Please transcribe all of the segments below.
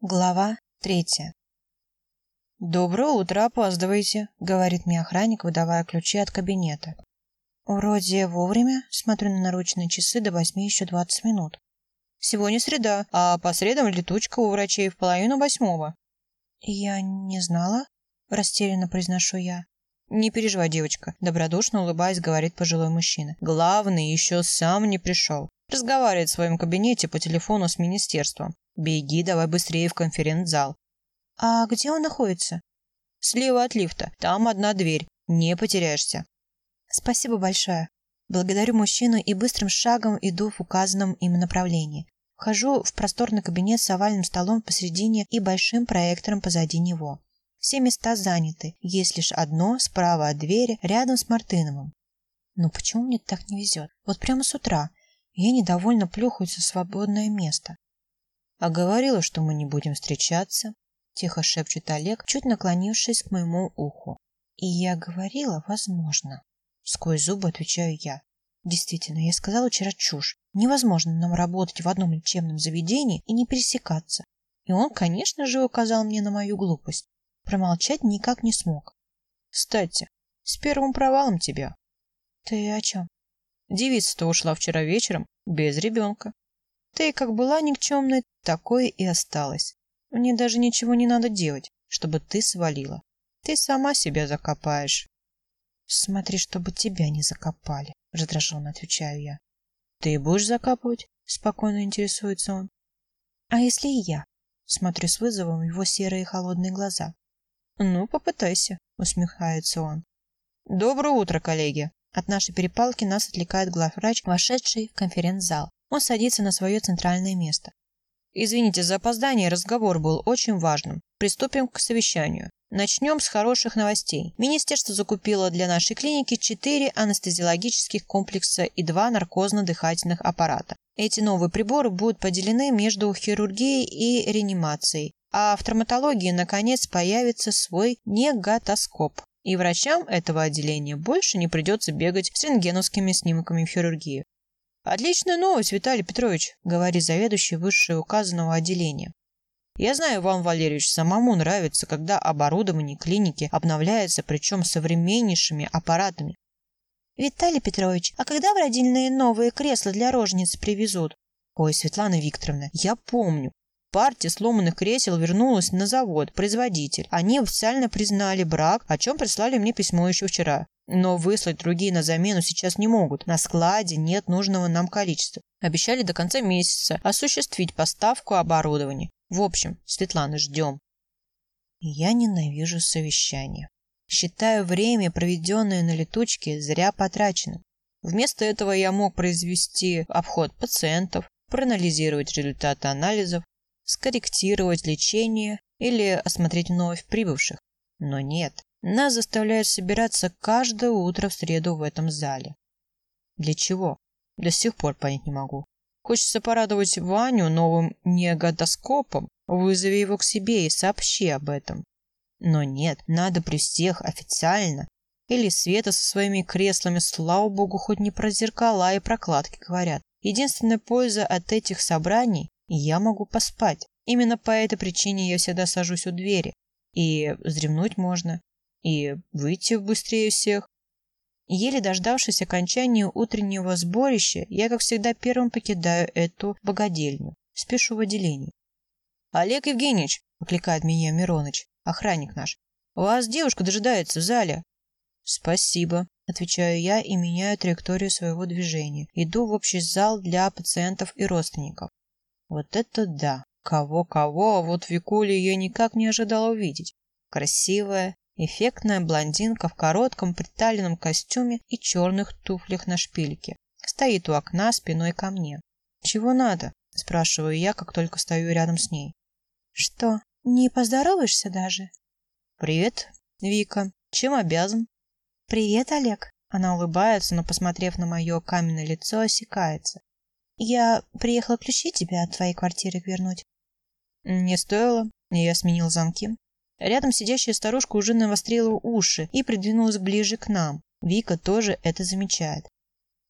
Глава третья. «Доброе утро, опаздываете», — говорит мне охранник, выдавая ключи от кабинета. Вроде вовремя, смотрю на наручные часы, до восьми еще двадцать минут. Сегодня среда, а по средам летучка у врачей в половину восьмого. Я не знала, растерянно произношу я. Не переживай, девочка, добродушно улыбаясь, говорит пожилой мужчина. Главный еще сам не пришел. Разговаривает в своем кабинете по телефону с министерством. Беги давай быстрее в конференц-зал. А где он находится? Слева от лифта. Там одна дверь. Не потеряешься. Спасибо большое. Благодарю мужчину и быстрым шагом иду в указанном им направлении. Вхожу в просторный кабинет с овальным столом посередине и большим проектором позади него. Все места заняты, есть лишь одно справа от двери, рядом с Мартыновым. Но почему мне так не везет? Вот прямо с утра я недовольно плюхаюсь за свободное место. А говорила, что мы не будем встречаться, тихо шепчет Олег, чуть наклонившись к моему уху. И я говорила, возможно. Сквозь зубы отвечаю я. Действительно, я сказала вчера чушь. Невозможно нам работать в одном лечебном заведении и не пересекаться. И он, конечно же, указал мне на мою глупость. Промолчать никак не смог. Кстати, с первым провалом тебя. Ты о чем? Девица-то ушла вчера вечером без ребенка. Ты как была никчемной, такой и осталась. Мне даже ничего не надо делать, чтобы ты свалила. Ты сама себя закопаешь. Смотри, чтобы тебя не закопали, раздраженно отвечаю я. Ты будешь закапывать? Спокойно интересуется он. А если и я? Смотрю с вызовом его серые холодные глаза. Ну, попытайся, усмехается он. Доброе утро, коллеги. От нашей перепалки нас отвлекает главврач, вошедший в конференц-зал. Он садится на свое центральное место. Извините за опоздание, разговор был очень важным. Приступим к совещанию. Начнем с хороших новостей. Министерство закупило для нашей клиники 4 анестезиологических комплекса и 2 наркозно-дыхательных аппарата. Эти новые приборы будут поделены между хирургией и реанимацией, а в травматологии, наконец, появится свой негатоскоп. И врачам этого отделения больше не придется бегать с рентгеновскими снимками в хирургию. «Отличная новость, Виталий Петрович», — говорит заведующий высшее указанного отделения. «Я знаю, вам, Валерьевич, самому нравится, когда оборудование клиники обновляется, причем современнейшими аппаратами. «Виталий Петрович, а когда в родильные новые кресла для рожниц привезут?» «Ой, Светлана Викторовна, я помню. Партия сломанных кресел вернулась на завод, производитель. Они официально признали брак, о чем прислали мне письмо еще вчера. Но выслать другие на замену сейчас не могут. На складе нет нужного нам количества. Обещали до конца месяца осуществить поставку оборудования. В общем, Светлана, ждем. Я ненавижу совещания. Считаю время, проведенное на летучке, зря потраченным. Вместо этого я мог произвести обход пациентов, проанализировать результаты анализов, скорректировать лечение или осмотреть вновь прибывших. Но нет, нас заставляют собираться каждое утро в среду в этом зале. Для чего? До сих пор понять не могу. Хочется порадовать Ваню новым негодоскопом. Вызови его к себе и сообщи об этом. Но нет, надо при всех официально. Или Света со своими креслами, слава богу, хоть не про зеркала и прокладки говорят. Единственная польза от этих собраний – я могу поспать. Именно по этой причине я всегда сажусь у двери. И вздремнуть можно и выйти быстрее всех. Еле дождавшись окончания утреннего сборища, я, как всегда, первым покидаю эту богадельню. Спешу в отделение. «Олег Евгеньевич!» – окликает меня Мироныч, охранник наш. «Вас девушка дожидается в зале». «Спасибо», – отвечаю я и меняю траекторию своего движения. Иду в общий зал для пациентов и родственников. Вот это да! Кого-кого, а вот Викулю я никак не ожидала увидеть. Красивая, Эффектная блондинка в коротком приталенном костюме и черных туфлях на шпильке. Стоит у окна спиной ко мне. «Чего надо?» – спрашиваю я, как только стою рядом с ней. «Что, не поздороваешься даже?» «Привет, Вика. Чем обязан?» «Привет, Олег». Она улыбается, но, посмотрев на мое каменное лицо, осекается. «Я приехала ключи тебе от твоей квартиры вернуть». «Не стоило. Я сменил замки. Рядом сидящая старушка уже навострила уши и придвинулась ближе к нам. Вика тоже это замечает.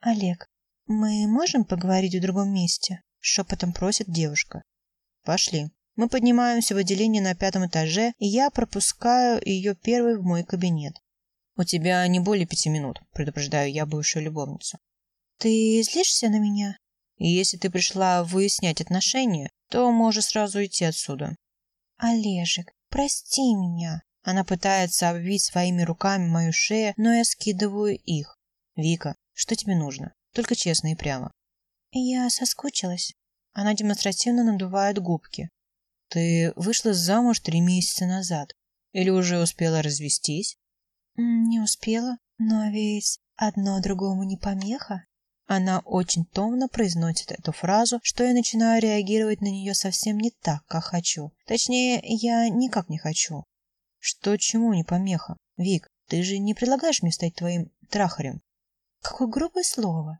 «Олег, мы можем поговорить в другом месте?» – шепотом просит девушка. «Пошли». Мы поднимаемся в отделение на пятом этаже, и я пропускаю ее первой в мой кабинет. «У тебя не более пяти минут», – предупреждаю я бывшую любовницу. «Ты злишься на меня?» «Если ты пришла выяснять отношения, то можешь сразу идти отсюда». «Олежек, прости меня». Она пытается обвить своими руками мою шею, но я скидываю их. «Вика, что тебе нужно? Только честно и прямо». «Я соскучилась». Она демонстративно надувает губки. «Ты вышла замуж три месяца назад. Или уже успела развестись?» «Не успела, но ведь одно другому не помеха». Она очень томно произносит эту фразу, что я начинаю реагировать на нее совсем не так, как хочу. Точнее, я никак не хочу. Что чему не помеха? Вик, ты же не предлагаешь мне стать твоим трахарем? Какое грубое слово.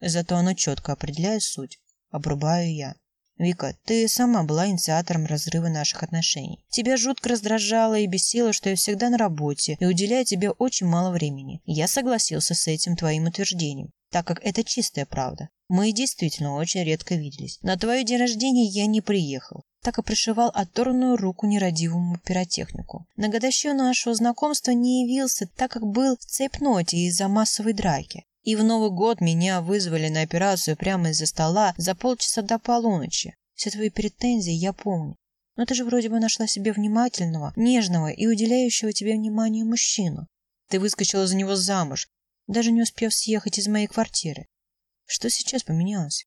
Зато оно четко определяет суть. Обрубаю я. Вика, ты сама была инициатором разрыва наших отношений. Тебя жутко раздражало и бесило, что я всегда на работе и уделяю тебе очень мало времени. Я согласился с этим твоим утверждением так как это чистая правда. Мы действительно очень редко виделись. На твое день рождения я не приехал, так и пришивал оторванную руку нерадивому пиротехнику. На годовщину нашего знакомства не явился, так как был в цепноте из-за массовой драки. И в Новый год меня вызвали на операцию прямо из-за стола за полчаса до полуночи. Все твои претензии я помню. Но ты же вроде бы нашла себе внимательного, нежного и уделяющего тебе внимание мужчину. Ты выскочила за него замуж, даже не успев съехать из моей квартиры. Что сейчас поменялось?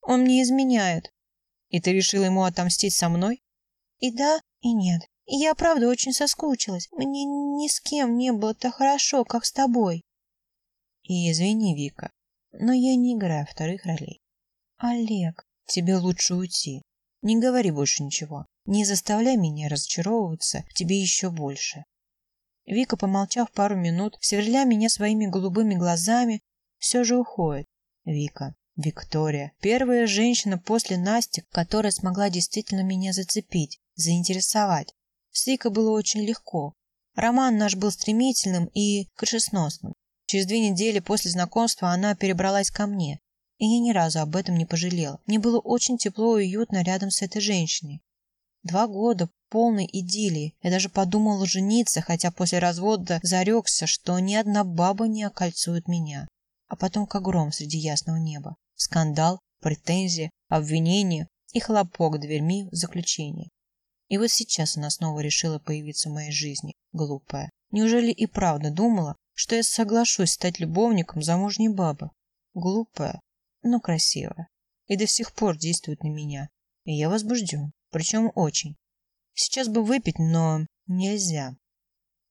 Он мне изменяет. И ты решила ему отомстить со мной? И да, и нет. И я, правда, очень соскучилась. Мне ни с кем не было так хорошо, как с тобой. И извини, Вика, но я не играю вторых ролей. Олег, тебе лучше уйти. Не говори больше ничего. Не заставляй меня разочаровываться в тебе еще больше. Вика, помолчав пару минут, сверля меня своими голубыми глазами, все же уходит. Вика, Виктория, первая женщина после Насти, которая смогла действительно меня зацепить, заинтересовать. С Викой было очень легко. Роман наш был стремительным и крышесносным. Через две недели после знакомства она перебралась ко мне, и я ни разу об этом не пожалела. Мне было очень тепло и уютно рядом с этой женщиной. Два года полной идиллии. Я даже подумала жениться, хотя после развода зарекся, что ни одна баба не окольцует меня. А потом как гром среди ясного неба. Скандал, претензии, обвинения и хлопок дверьми в заключении. И вот сейчас она снова решила появиться в моей жизни, глупая. Неужели и правда думала, что я соглашусь стать любовником замужней бабы? Глупая, но красивая. И до сих пор действует на меня. И я возбужден причем очень. Сейчас бы выпить, но нельзя.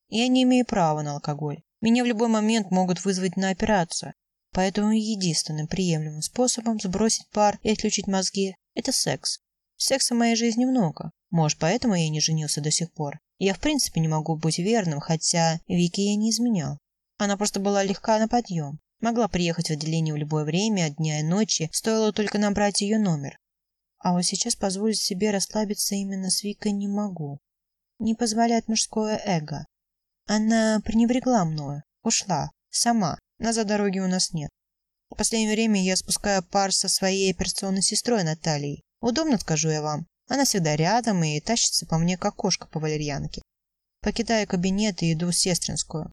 Я не имею права на алкоголь. Меня в любой момент могут вызвать на операцию. Поэтому единственным приемлемым способом сбросить пар и отключить мозги – это секс. Секса в моей жизни много. Может, поэтому я не женился до сих пор. Я в принципе не могу быть верным, хотя Вики я не изменял. Она просто была легка на подъем. Могла приехать в отделение в любое время, дня и ночи, стоило только набрать ее номер. А вот сейчас позволить себе расслабиться именно с Викой не могу. Не позволяет мужское эго. Она пренебрегла мною, ушла, сама, назад дороги у нас нет. В последнее время я спускаю пар со своей операционной сестрой Натальей. Удобно, скажу я вам. Она всегда рядом и тащится по мне, как кошка по валерьянке. Покидаю кабинет и иду в сестринскую.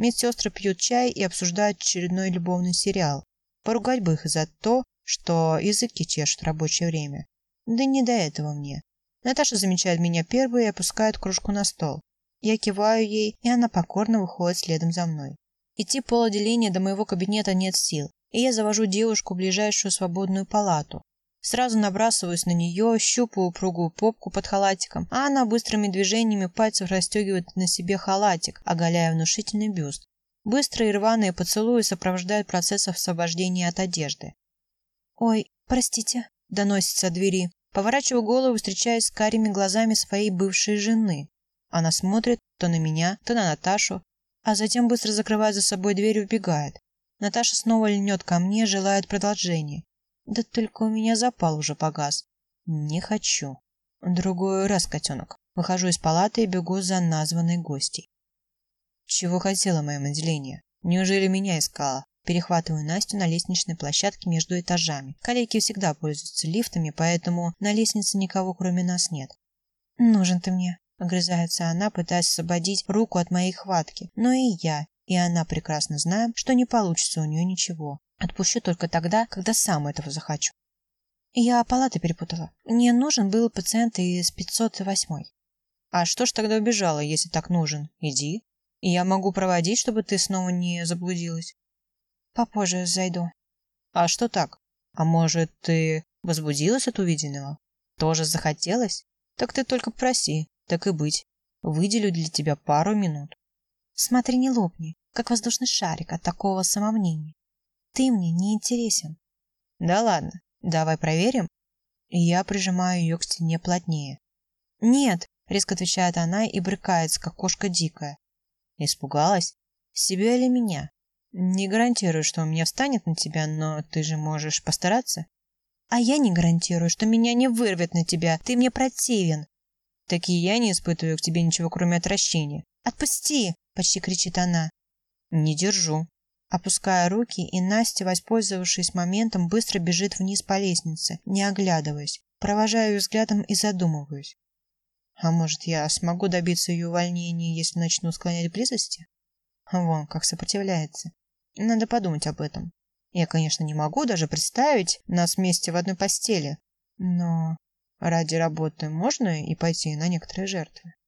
Медсестры пьют чай и обсуждают очередной любовный сериал. Поругать бы их за то, что языки чешут в рабочее время. Да не до этого мне. Наташа замечает меня первой и опускает кружку на стол. Я киваю ей, и она покорно выходит следом за мной. Идти пол отделения до моего кабинета нет сил, и я завожу девушку в ближайшую свободную палату. Сразу набрасываюсь на нее, щупаю упругую попку под халатиком, а она быстрыми движениями пальцев расстегивает на себе халатик, оголяя внушительный бюст. Быстрые рваные поцелуи сопровождают процесс освобождения от одежды. «Ой, простите», — доносится от двери. Поворачиваю голову, встречаясь с карими глазами своей бывшей жены. Она смотрит то на меня, то на Наташу, а затем быстро закрывает за собой дверь и убегает. Наташа снова льнет ко мне, желает продолжения. Да только у меня запал уже погас. Не хочу. Другой раз, котенок. Выхожу из палаты и бегу за названной гостей. Чего хотела моя отделение? Неужели меня искала? Перехватываю Настю на лестничной площадке между этажами. Коллеги всегда пользуются лифтами, поэтому на лестнице никого кроме нас нет. «Нужен ты мне», — огрызается она, пытаясь освободить руку от моей хватки. Но и я, и она прекрасно знаем, что не получится у нее ничего. Отпущу только тогда, когда сам этого захочу. Я палаты перепутала. Мне нужен был пациент из 508. А что ж тогда убежала, если так нужен? Иди. И я могу проводить, чтобы ты снова не заблудилась. Попозже зайду. А что так? А может, ты возбудилась от увиденного? Тоже захотелось? Так ты только проси, так и быть. Выделю для тебя пару минут. Смотри, не лопни, как воздушный шарик от такого самомнения. Ты мне не интересен. Да ладно, давай проверим. И я прижимаю ее к стене плотнее. Нет, резко отвечает она и брыкается, как кошка дикая. Испугалась? Себя или меня? Не гарантирую, что у меня встанет на тебя, но ты же можешь постараться. А я не гарантирую, что меня не вырвет на тебя. Ты мне противен. Так и я не испытываю к тебе ничего, кроме отвращения. Отпусти, почти кричит она. Не держу. Опуская руки, и Настя, воспользовавшись моментом, быстро бежит вниз по лестнице, не оглядываясь. Провожаю ее взглядом и задумываюсь. А может, я смогу добиться ее увольнения, если начну склонять близости? Вон, как сопротивляется. Надо подумать об этом. Я, конечно, не могу даже представить нас вместе в одной постели, но ради работы можно и пойти на некоторые жертвы.